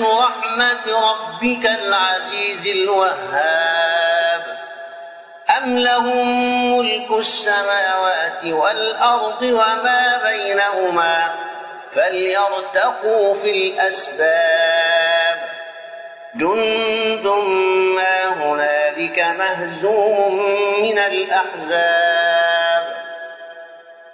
خزائن رحمة ربك العزيز الوهاب. أم لهم ملك السماوات والأرض وما بينهما فليرتقوا في الأسباب. جند ما هنالك مهزوم من الأحزاب.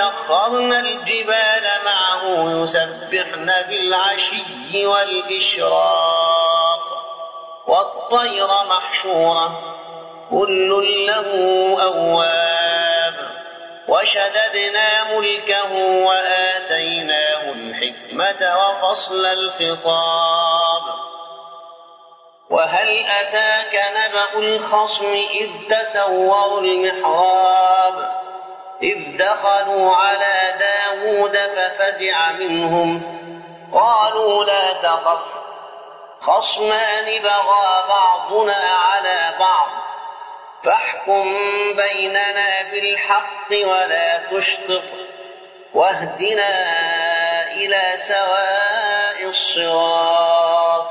سخرنا الجبال معه يسبحن بالعشي والإشراق والطير محشورة كل له أواب وشددنا ملكه وآتيناه الحكمة وفصل الخطاب. وهل أتاك نبأ الخصم إذ تسوروا المحراب؟ إذ دخلوا على داود ففزع منهم. قالوا لا تخف خصمان بغى بعضنا على بعض. فاحكم بيننا بالحق ولا تشطط واهدنا إلى سواء الصراط.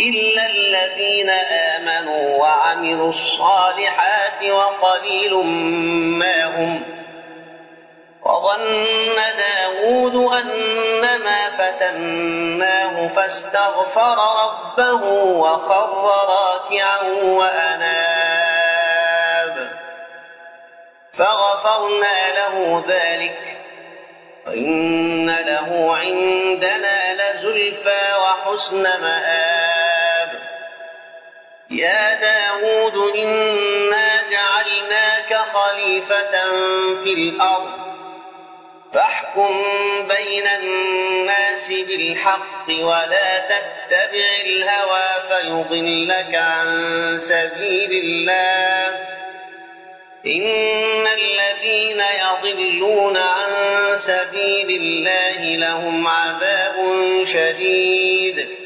إلا الذين آمنوا وعملوا الصالحات وقليل ما هم وظن داود أنما فتناه فاستغفر ربه وخر راكعا وأناب فغفرنا له ذلك وإن له عندنا لزلفى وحسن مآب يا داود إنا جعلناك خليفة في الأرض. فاحكم بين الناس بالحق ولا تتبع الهوى فيضلك عن سبيل الله. إن الذين يضلون عن سبيل الله لهم عذاب شديد.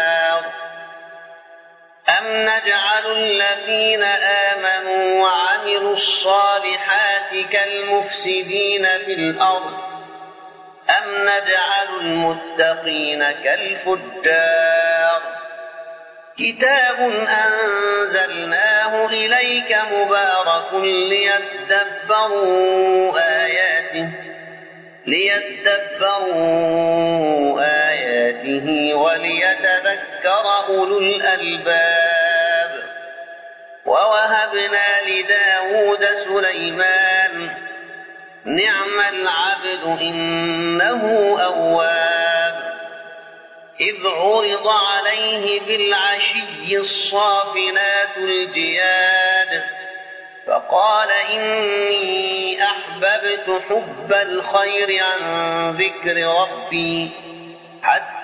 أم نجعل الذين آمنوا وعملوا الصالحات كالمفسدين في الأرض أم نجعل المتقين كالفجار كتاب أنزلناه إليك مبارك ليدبروا آياته ليدبروا آياته وليتذكر أولو الألباب. ووهبنا لداود سليمان نعم العبد إنه أواب. إذ عرض عليه بالعشي الصافنات الجياد فقال إني أحببت حب الخير عن ذكر ربي حتى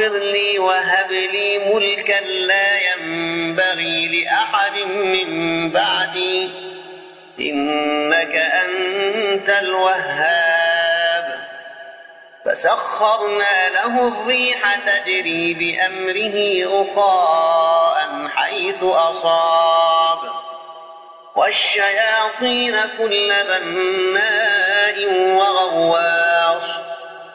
رب اغفر لي وهب لي ملكا لا ينبغي لأحد من بعدي. إنك أنت الوهاب. فسخرنا له الريح تجري بأمره رخاء حيث أصاب. والشياطين كل بناء وغواص.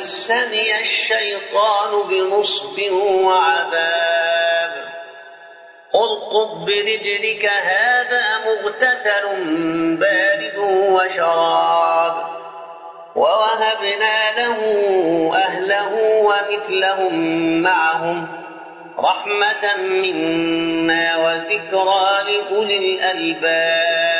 مسني الشيطان بنصب وعذاب. ارقب برجلك هذا مغتسل بارد وشراب. ووهبنا له أهله ومثلهم معهم. رحمة منا وذكرى لأولي الألباب.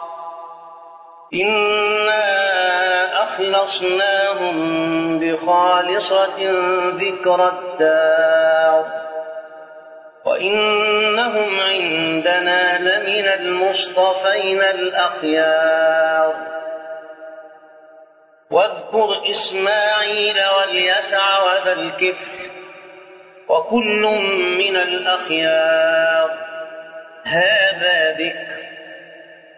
إنا أخلصناهم بخالصة ذكر الدار وإنهم عندنا لمن المصطفين الأخيار واذكر إسماعيل واليسع وذا الكفر وكل من الأخيار هذا ذكر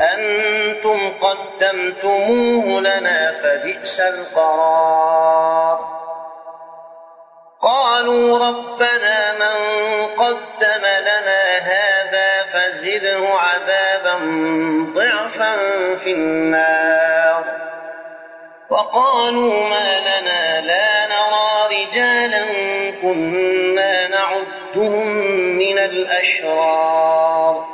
أنتم قدمتموه لنا فبئس القرار. قالوا ربنا من قدم لنا هذا فزده عذابا ضعفا في النار. وقالوا ما لنا لا نرى رجالا كنا نعدهم من الأشرار.